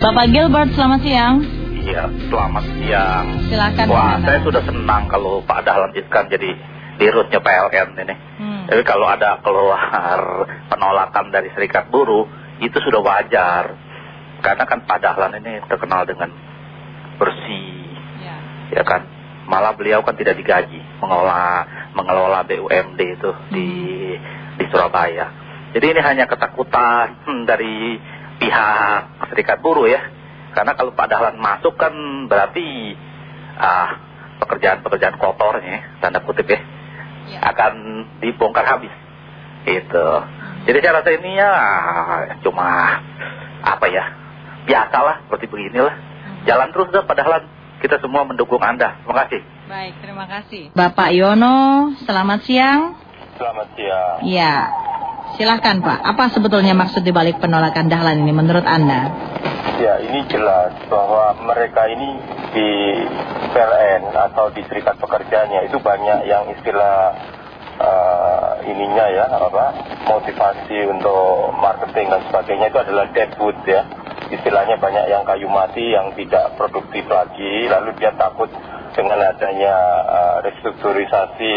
Bapak Gilbert, selamat siang. Iya, selamat siang. Silakan. Wah, saya sudah senang kalau Pak Dahlan Iskan jadi dirutnya PLN ini. Hmm. Tapi kalau ada keluar penolakan dari serikat buruh, itu sudah wajar. Karena kan Pak Dahlan ini terkenal dengan bersih, Ya. ya kan. Malah beliau kan tidak digaji mengelola mengelola BUMD itu di di Surabaya. Jadi ini hanya ketakutan hmm, dari pihak serikat buruh ya. Karena kalau Pak Dahlan masuk kan berarti ah pekerjaan-pekerjaan kotornya tanda kutip ya Ya. akan dibongkar habis. Itu. Jadi saya rasa ini ya cuma apa ya biasalah seperti beginilah. Jalan terus dah Pak Dahlan. Kita semua mendukung Anda. Terima kasih. Baik, terima kasih. Bapak Yono, selamat siang. Selamat siang. Ya. Silahkan Pak, apa sebetulnya maksud dibalik penolakan Dahlan ini menurut Anda? Ya, ini jelas bahwa mereka ini di PLN atau di serikat pekerjanya itu banyak yang istilah eh, ininya ya, apa motivasi untuk marketing dan sebagainya itu adalah deadwood ya. Istilahnya banyak yang kayu mati yang tidak produktif lagi, lalu dia takut dengan adanya eh, restrukturisasi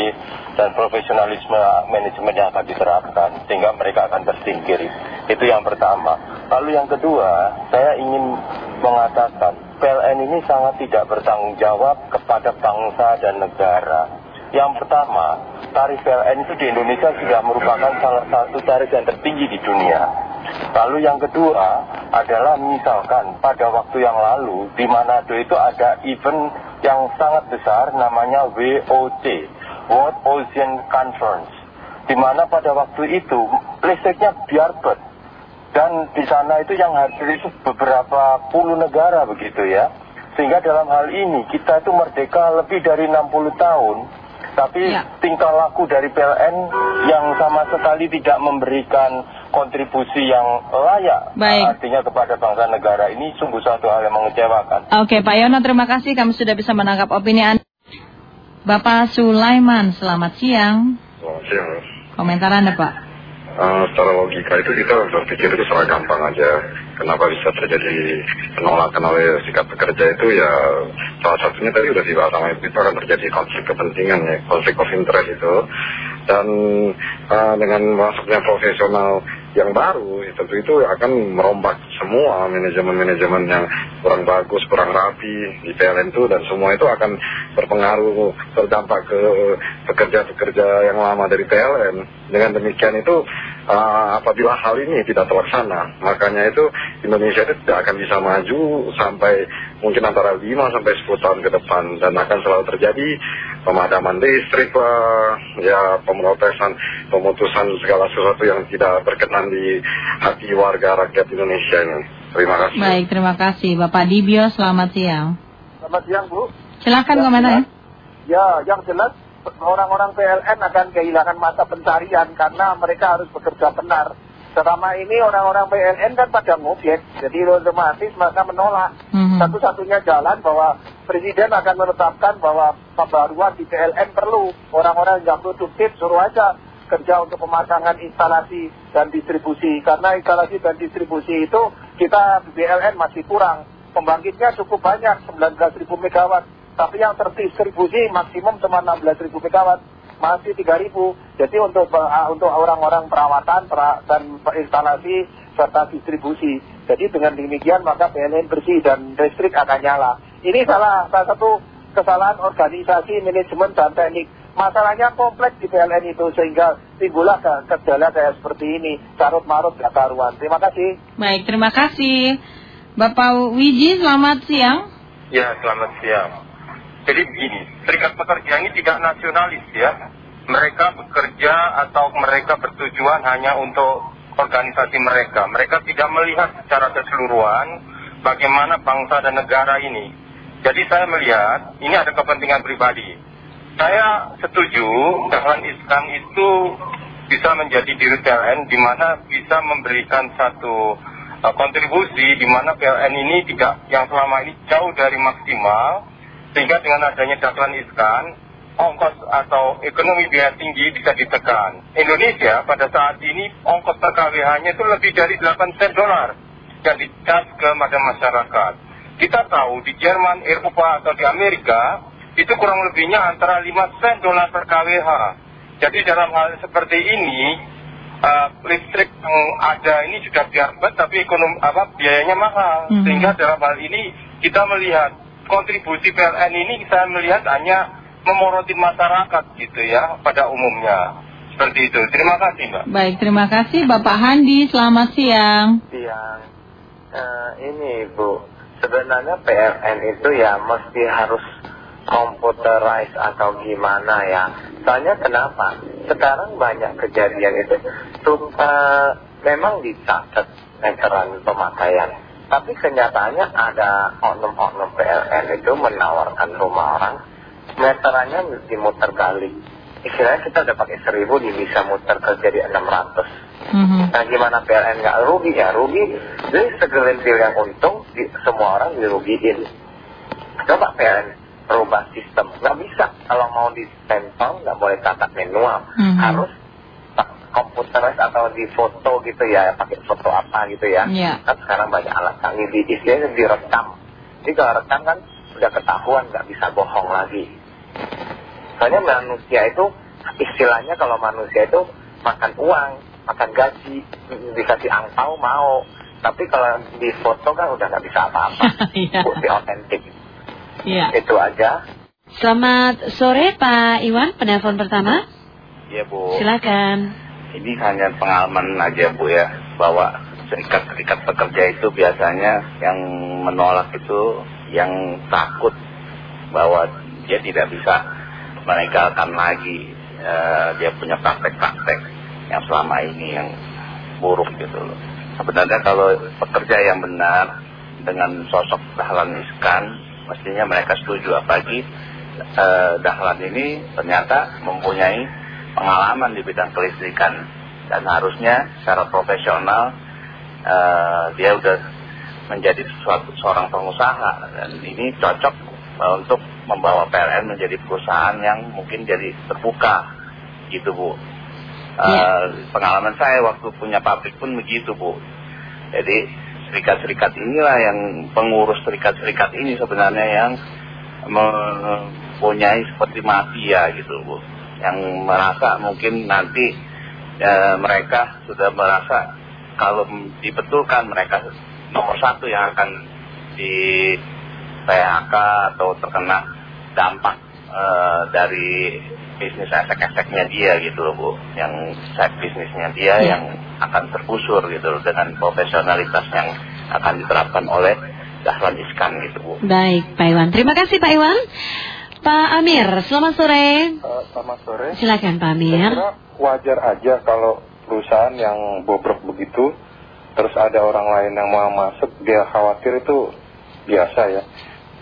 dan profesionalisme manajemen yang akan diterapkan sehingga mereka akan tersingkir. Itu yang pertama. Lalu yang kedua saya ingin mengatakan PLN ini sangat tidak bertanggung jawab kepada bangsa dan negara. Yang pertama tarif PLN itu di Indonesia sudah merupakan salah satu tarif yang tertinggi di dunia. Lalu yang kedua adalah misalkan pada waktu yang lalu di Manado itu ada event yang sangat besar namanya WOC World Ocean Conference. Di mana pada waktu itu listriknya biarbet dan di sana itu yang hadir itu beberapa puluh negara begitu ya. Sehingga dalam hal ini kita itu merdeka lebih dari 60 tahun. Tapi Ya. tingkah laku dari PLN yang sama sekali tidak memberikan kontribusi yang layak Baik. artinya kepada bangsa negara ini sungguh satu hal yang mengecewakan Oke Pak Yono, terima kasih kami sudah bisa menangkap opini Anda. Bapak Sulaiman, selamat siang. Selamat siang. Komentar Anda Pak. Eh, secara logika itu kita berpikir itu sangat gampang aja. Kenapa bisa terjadi penolakan oleh sikap pekerja itu ya salah satunya tadi udah dibahas sama Ibu, itu akan terjadi konflik kepentingan ya, konflik of interest itu. Dan eh, dengan masuknya profesional yang baru, ya tentu itu akan merombak semua manajemen-manajemen yang kurang bagus, kurang rapi di PLN itu dan semua itu akan berpengaruh berdampak ke pekerja-pekerja yang lama dari PLN. Dengan demikian itu eh, apabila hal ini tidak terlaksana, makanya itu Indonesia itu tidak akan bisa maju sampai mungkin antara 5 sampai 10 tahun ke depan dan akan selalu terjadi pemadaman listrik lah, ya pemrotesan, pemutusan segala sesuatu yang tidak berkenan di hati warga rakyat Indonesia ini. Terima kasih. Baik, terima kasih. Bapak Dibio, selamat siang. Selamat siang Bu. Silakan Ya, komentar ya. Ya, yang jelas orang-orang PLN akan kehilangan mata pencarian karena mereka harus bekerja benar. Selama ini orang-orang PLN kan pada ngobek, jadi otomatis mereka menolak. Mhm. Satu-satunya jalan bahwa Presiden akan menetapkan bahwa pembaruan di PLN perlu. Orang-orang yang produktif suruh aja kerja untuk pemasangan instalasi dan distribusi. Karena instalasi dan distribusi itu kita di PLN masih kurang. Pembangkitnya cukup banyak, 19.000 megawatt. Tapi yang terdistribusi maksimum cuma 16.000 megawatt. Masih 3.000. Jadi untuk uh, untuk orang-orang perawatan pera- dan instalasi serta distribusi. Jadi dengan demikian maka PLN bersih dan listrik akan nyala. Ini salah, salah satu kesalahan organisasi, manajemen, dan teknik. Masalahnya kompleks di PLN itu sehingga timbullah ke- gejala kayak seperti ini. Carut marut gak karuan. Terima kasih. Baik, terima kasih. Bapak Wiji, selamat siang. Ya, selamat siang. Jadi begini, serikat pekerja ini tidak nasionalis ya. Mereka bekerja atau mereka bertujuan hanya untuk organisasi mereka. Mereka tidak melihat secara keseluruhan bagaimana bangsa dan negara ini. Jadi saya melihat ini ada kepentingan pribadi. Saya setuju Dahlan Iskan itu bisa menjadi diri PLN di mana bisa memberikan satu uh, kontribusi di mana PLN ini tidak yang selama ini jauh dari maksimal sehingga dengan adanya Dahlan Iskan ongkos atau ekonomi biaya tinggi bisa ditekan. Indonesia pada saat ini ongkos per KWH-nya itu lebih dari 8 sen dolar. yang dicas kepada masyarakat. Kita tahu di Jerman, Eropa atau di Amerika itu kurang lebihnya antara 5 sen dolar per kWh. Jadi dalam hal seperti ini, uh, listrik yang ada ini sudah biar tapi ekonomi apa biayanya mahal. Mhm. Sehingga dalam hal ini kita melihat kontribusi PLN ini saya melihat hanya memoroti masyarakat gitu ya pada umumnya. Seperti itu. Terima kasih Mbak. Baik, terima kasih Bapak Handi. Selamat siang. siang. Eh, ini Bu, sebenarnya PLN itu ya mesti harus computerized atau gimana ya. Soalnya kenapa? Sekarang banyak kejadian itu tuh, eh, memang dicatat meteran pemakaian. Tapi kenyataannya ada oknum-oknum PLN itu menawarkan rumah orang meterannya mesti muter balik. Istilahnya kita udah pakai seribu dia bisa muter ke jadi 600. Mhm. Nah gimana PLN nggak rugi ya? Rugi jadi segelintir yang untung di, semua orang dirugiin. Coba PLN rubah sistem. Nggak bisa. Kalau mau di stempel nggak boleh catat manual. Mhm. Harus tak komputeris atau di foto gitu ya. Pakai foto apa gitu ya. Iya. Kan sekarang banyak alat canggih di istilahnya direkam. Jadi kalau rekam kan udah ketahuan nggak bisa bohong lagi. Soalnya manusia itu istilahnya kalau manusia itu makan uang, makan gaji, dikasih angpau mau. Tapi kalau di foto kan udah nggak bisa apa-apa. Iya. Bukti otentik. Iya. Itu aja. Selamat sore Pak Iwan, penelpon pertama. Iya Bu. Silakan. Ini hanya pengalaman aja Bu ya, bahwa serikat-serikat pekerja itu biasanya yang menolak itu yang takut bahwa dia tidak bisa menegalkan lagi eh, dia punya praktek-praktek yang selama ini yang buruk gitu loh. Sebenarnya kalau pekerja yang benar dengan sosok Dahlan Iskan, mestinya mereka setuju apalagi eh, Dahlan ini ternyata mempunyai pengalaman di bidang kelistrikan dan harusnya secara profesional eh, dia udah menjadi suatu seorang pengusaha dan ini cocok untuk membawa PLN menjadi perusahaan yang mungkin jadi terbuka gitu Bu. Iya. Pengalaman saya waktu punya pabrik pun begitu Bu. Jadi serikat-serikat inilah yang pengurus serikat-serikat ini sebenarnya yang mempunyai seperti mafia gitu Bu. Yang merasa mungkin nanti eh, mereka sudah merasa kalau dibetulkan mereka nomor satu yang akan di PHK atau terkena dampak eh, dari bisnis esek-eseknya dia gitu loh Bu yang side bisnisnya dia Ya. yang akan tergusur gitu loh dengan profesionalitas yang akan diterapkan oleh Dahlan Iskan gitu Bu Baik Pak Iwan, terima kasih Pak Iwan. Pak Amir, selamat sore. Eh, selamat sore. Silakan Pak Saya Amir. kira wajar aja kalau perusahaan yang bobrok begitu, terus ada orang lain yang mau masuk, dia khawatir itu biasa ya.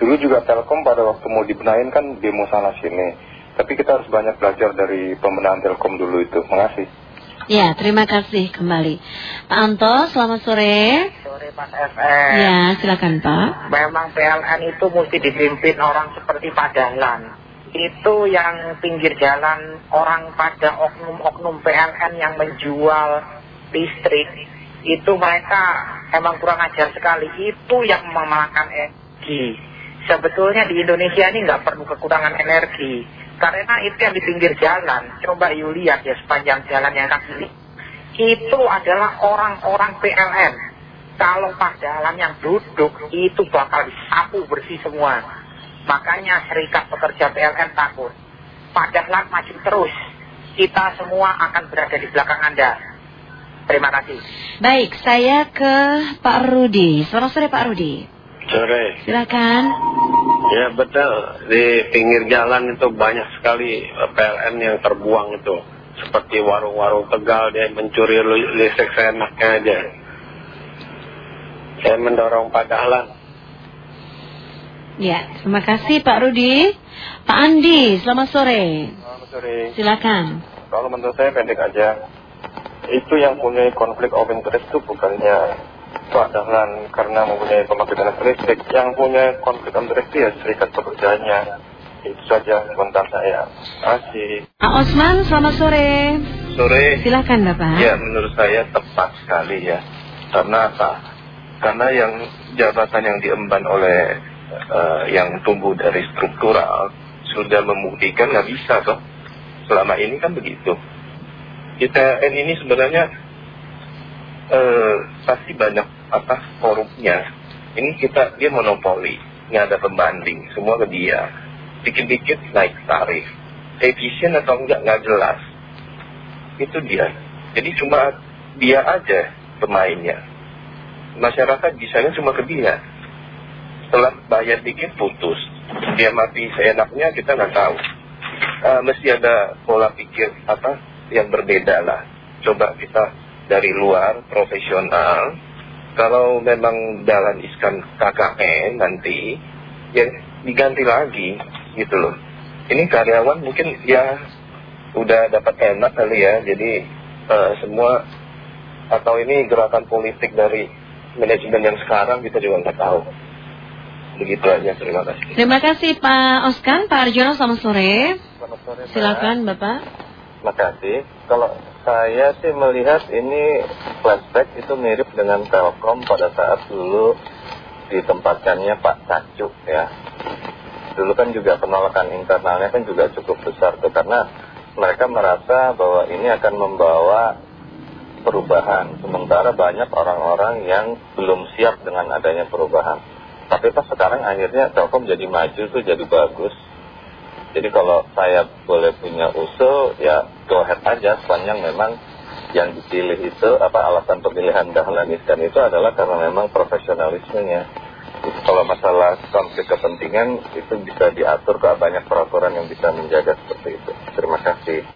Dulu juga Telkom pada waktu mau dibenahin kan demo sana sini. Tapi kita harus banyak belajar dari pembenahan Telkom dulu itu. Makasih. Ya, terima kasih kembali. Pak Anto, selamat sore. Sore Mas FM. Ya, silakan Pak. Memang PLN itu mesti dipimpin orang seperti Pak Dahlan. Itu yang pinggir jalan orang pada oknum-oknum PLN yang menjual listrik. Itu mereka emang kurang ajar sekali. Itu yang memakan energi. Sebetulnya di Indonesia ini nggak perlu kekurangan energi. Karena itu yang di pinggir jalan. Coba you lihat ya sepanjang jalan yang kaki itu adalah orang-orang PLN. Kalau Pak Dahlan yang duduk itu bakal disapu bersih semua. Makanya serikat pekerja PLN takut. Pak Dahlan maju terus. Kita semua akan berada di belakang Anda. Terima kasih. Baik, saya ke Pak Rudi. Selamat sore Pak Rudi. Sore. Silakan. Ya betul. Di pinggir jalan itu banyak sekali eh, PLN yang terbuang itu. Seperti warung-warung Tegal dia mencuri li- listrik seenaknya aja. Saya mendorong Pak Dahlan. Ya, terima kasih Pak Rudi. Pak Andi, selamat sore. Selamat sore. Silakan. Kalau menurut saya pendek aja. Itu yang punya konflik of interest itu bukannya Pak Dahlan karena mempunyai pembangkitan listrik. Yang punya konflik interest ya serikat pekerjanya. Itu saja komentar saya. Kasih. Pak Osman, selamat sore. Sore. Silakan Bapak. Ya menurut saya tepat sekali ya. Karena apa? karena yang jabatan yang diemban oleh uh, yang tumbuh dari struktural sudah membuktikan nggak bisa toh selama ini kan begitu ITN ini sebenarnya uh, pasti banyak apa korupnya. Ini kita dia monopoli. Nggak ada pembanding semua ke dia. Dikit-dikit naik tarif. Efisien atau enggak nggak jelas. Itu dia. Jadi cuma dia aja pemainnya. Masyarakat bisanya cuma ke dia. Setelah bayar dikit putus. Dia mati seenaknya kita nggak tahu. Uh, mesti ada pola pikir apa yang berbeda lah. Coba kita dari luar profesional kalau memang jalan iskan KKN nanti ya diganti lagi gitu loh ini karyawan mungkin ya udah dapat enak kali ya jadi uh, semua atau ini gerakan politik dari manajemen yang sekarang kita juga nggak tahu. Begitu aja, terima kasih. Terima kasih Pak Oskan, Pak Arjono, selamat sore. Selamat sore, Silakan Bapak. Terima kasih. Kalau saya sih melihat ini flashback itu mirip dengan Telkom pada saat dulu ditempatkannya Pak Cacuk ya. Dulu kan juga penolakan internalnya kan juga cukup besar tuh karena mereka merasa bahwa ini akan membawa perubahan. Sementara banyak orang-orang yang belum siap dengan adanya perubahan. Tapi pas sekarang akhirnya Telkom jadi maju tuh jadi bagus. Jadi kalau saya boleh punya usul ya go ahead aja sepanjang memang yang dipilih itu apa alasan pemilihan Dahlan Iskan itu adalah karena memang profesionalismenya. Kalau masalah konflik kepentingan itu bisa diatur ke banyak peraturan yang bisa menjaga seperti itu. Terima kasih.